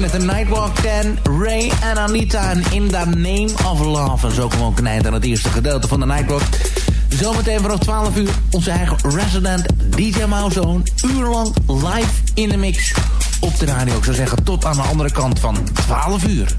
met de Nightwalk 10. Ray en Anita en In the Name of Love. En zo een eind aan het eerste gedeelte van de Nightwalk. Zometeen vanaf 12 uur onze eigen resident DJ Mouse. Een uur lang live in de mix op de radio. Ik zou zeggen tot aan de andere kant van 12 uur.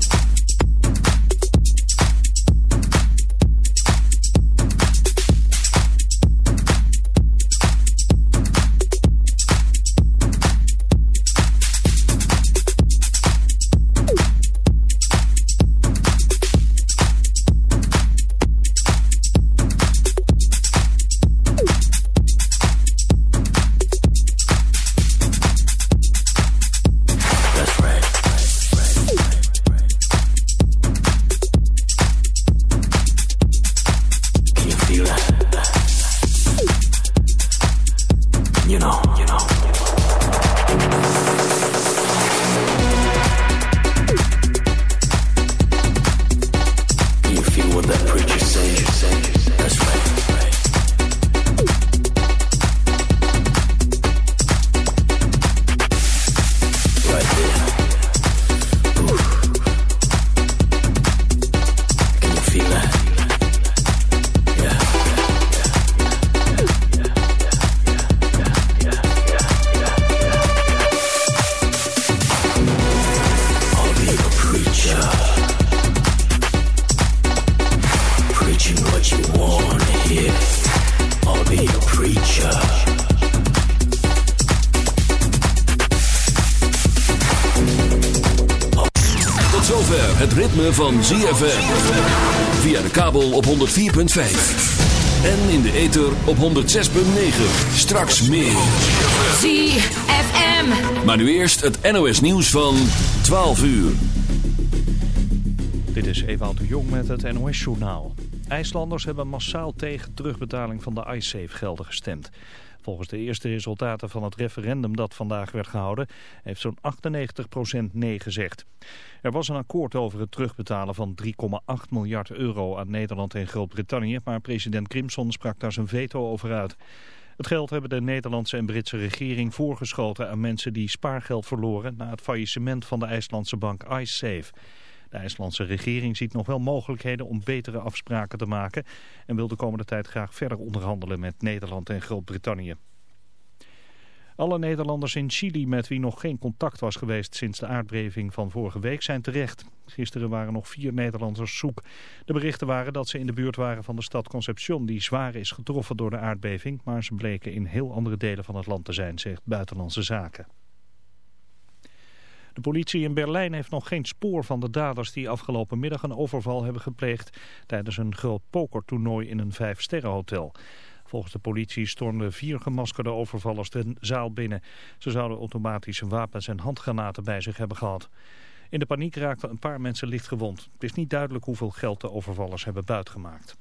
Van ZFM. Via de kabel op 104.5. En in de ether op 106.9. Straks meer. ZFM. Maar nu eerst het NOS nieuws van 12 uur. Dit is Ewout de Jong met het NOS journaal. IJslanders hebben massaal tegen terugbetaling van de IceSafe-gelden gestemd. Volgens de eerste resultaten van het referendum dat vandaag werd gehouden... heeft zo'n 98% nee gezegd. Er was een akkoord over het terugbetalen van 3,8 miljard euro aan Nederland en Groot-Brittannië... maar president Grimson sprak daar zijn veto over uit. Het geld hebben de Nederlandse en Britse regering voorgeschoten aan mensen die spaargeld verloren... na het faillissement van de IJslandse bank IceSafe... De IJslandse regering ziet nog wel mogelijkheden om betere afspraken te maken en wil de komende tijd graag verder onderhandelen met Nederland en Groot-Brittannië. Alle Nederlanders in Chili met wie nog geen contact was geweest sinds de aardbeving van vorige week zijn terecht. Gisteren waren nog vier Nederlanders zoek. De berichten waren dat ze in de buurt waren van de stad Concepción die zwaar is getroffen door de aardbeving, maar ze bleken in heel andere delen van het land te zijn, zegt Buitenlandse Zaken. De politie in Berlijn heeft nog geen spoor van de daders die afgelopen middag een overval hebben gepleegd tijdens een groot pokertoernooi in een vijfsterrenhotel. Volgens de politie stormden vier gemaskerde overvallers de zaal binnen. Ze zouden automatische wapens en handgranaten bij zich hebben gehad. In de paniek raakten een paar mensen licht gewond. Het is niet duidelijk hoeveel geld de overvallers hebben buitgemaakt.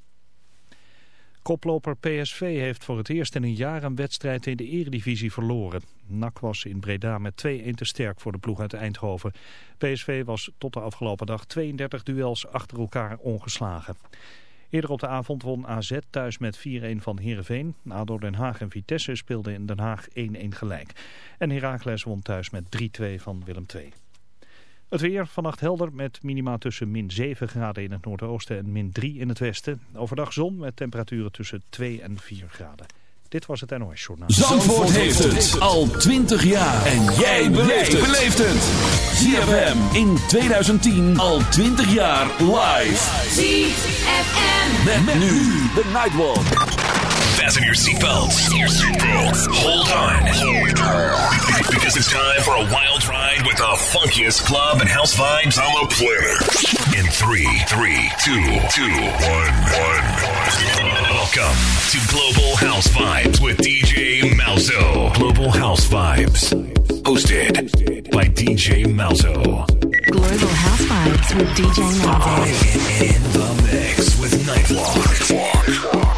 Koploper PSV heeft voor het eerst in een jaar een wedstrijd in de eredivisie verloren. NAC was in Breda met 2-1 te sterk voor de ploeg uit Eindhoven. PSV was tot de afgelopen dag 32 duels achter elkaar ongeslagen. Eerder op de avond won AZ thuis met 4-1 van Heerenveen. ADO Den Haag en Vitesse speelden in Den Haag 1-1 gelijk. En Heracles won thuis met 3-2 van Willem II. Het weer vannacht helder met minima tussen min 7 graden in het noordoosten en min 3 in het westen. Overdag zon met temperaturen tussen 2 en 4 graden. Dit was het NOS Journaal. Zandvoort, heeft het al 20 jaar. En jij beleeft het. ZFM in 2010 al 20 jaar live. ZFM. Met, met nu de Nightwalk. Fasten your seatbelts. Hold on. Because it's time for a wild ride with the funkiest club and house vibes on the planet. In three, three, two, two, one, one. Welcome to Global House Vibes with DJ Malzo. Global House Vibes. Hosted by DJ Malzo. Global House Vibes with DJ Malzo. In, in the mix with Nightwalk.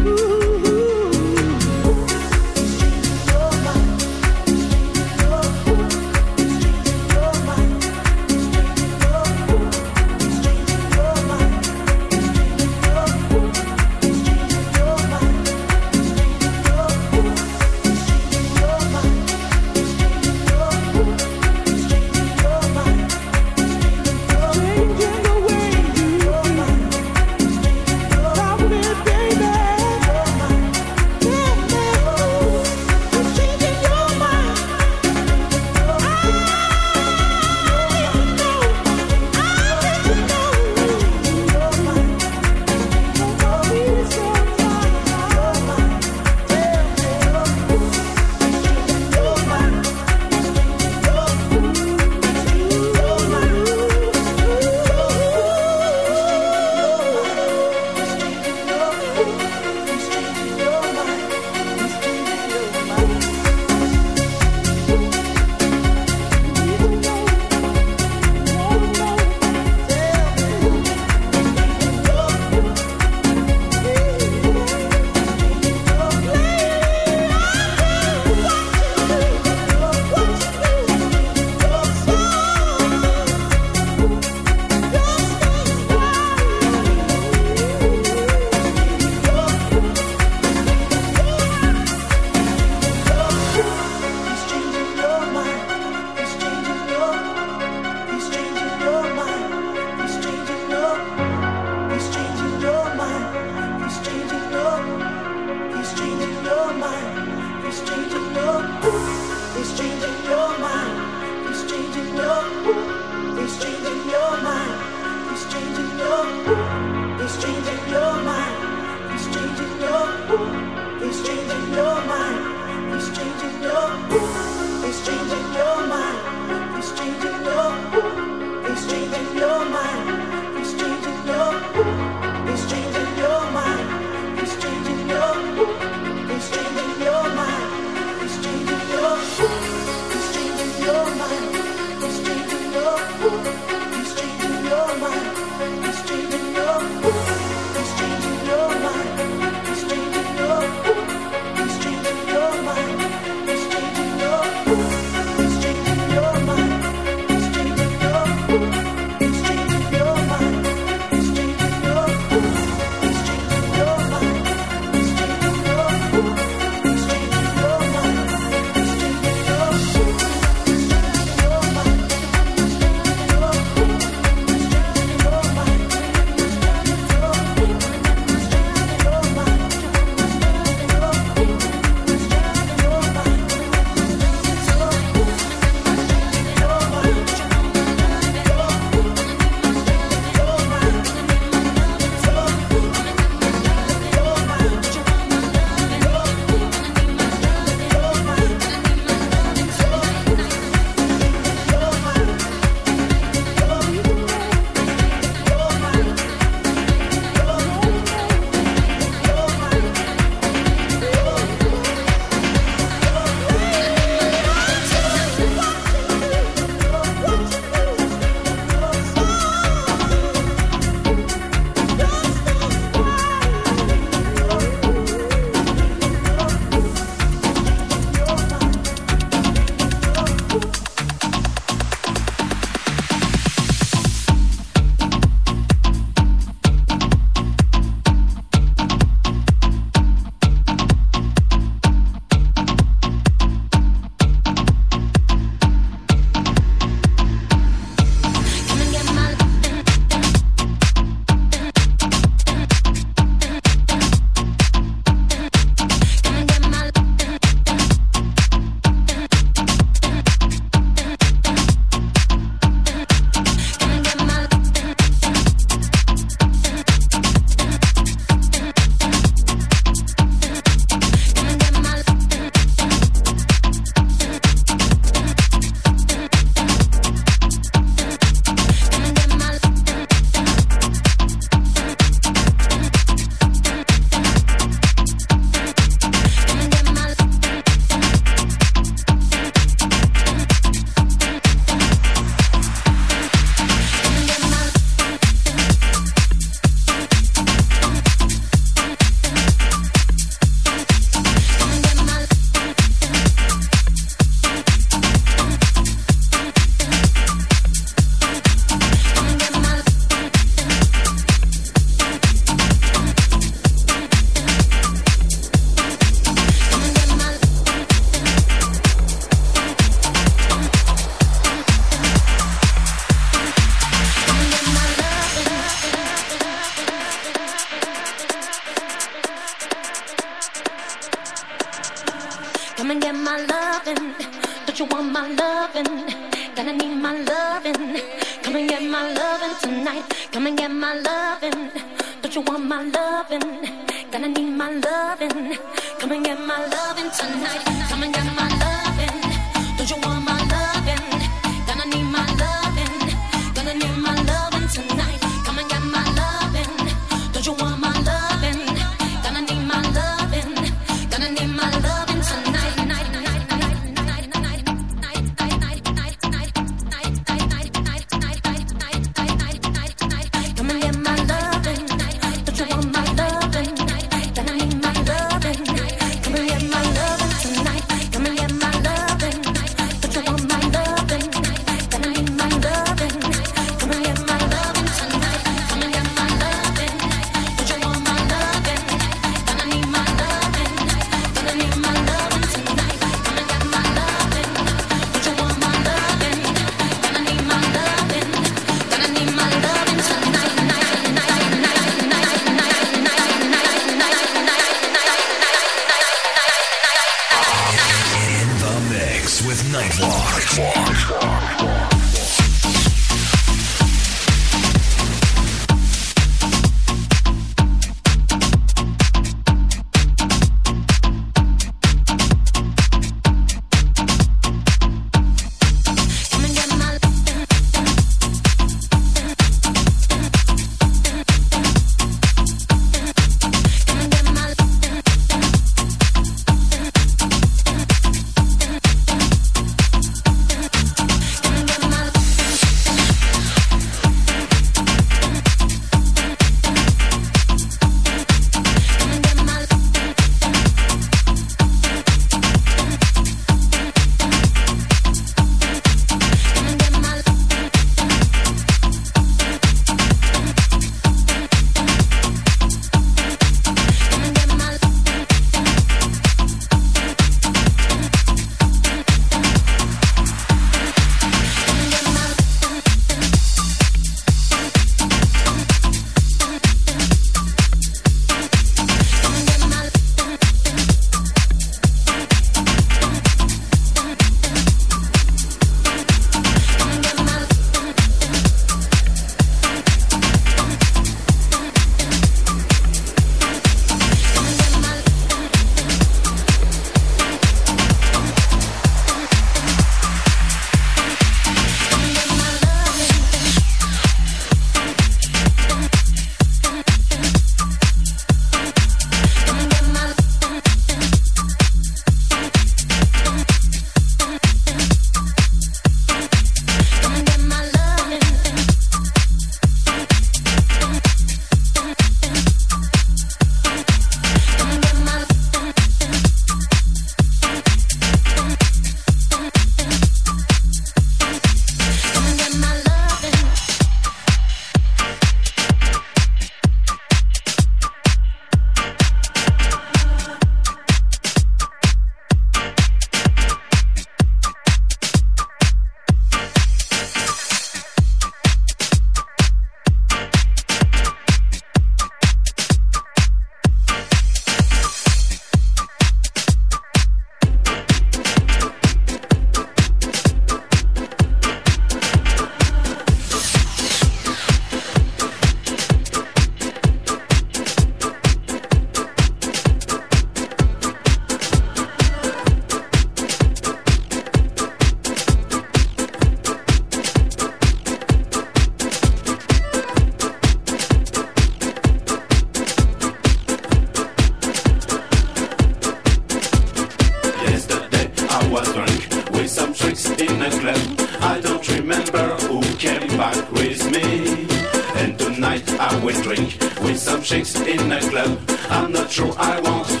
I'm not sure I want.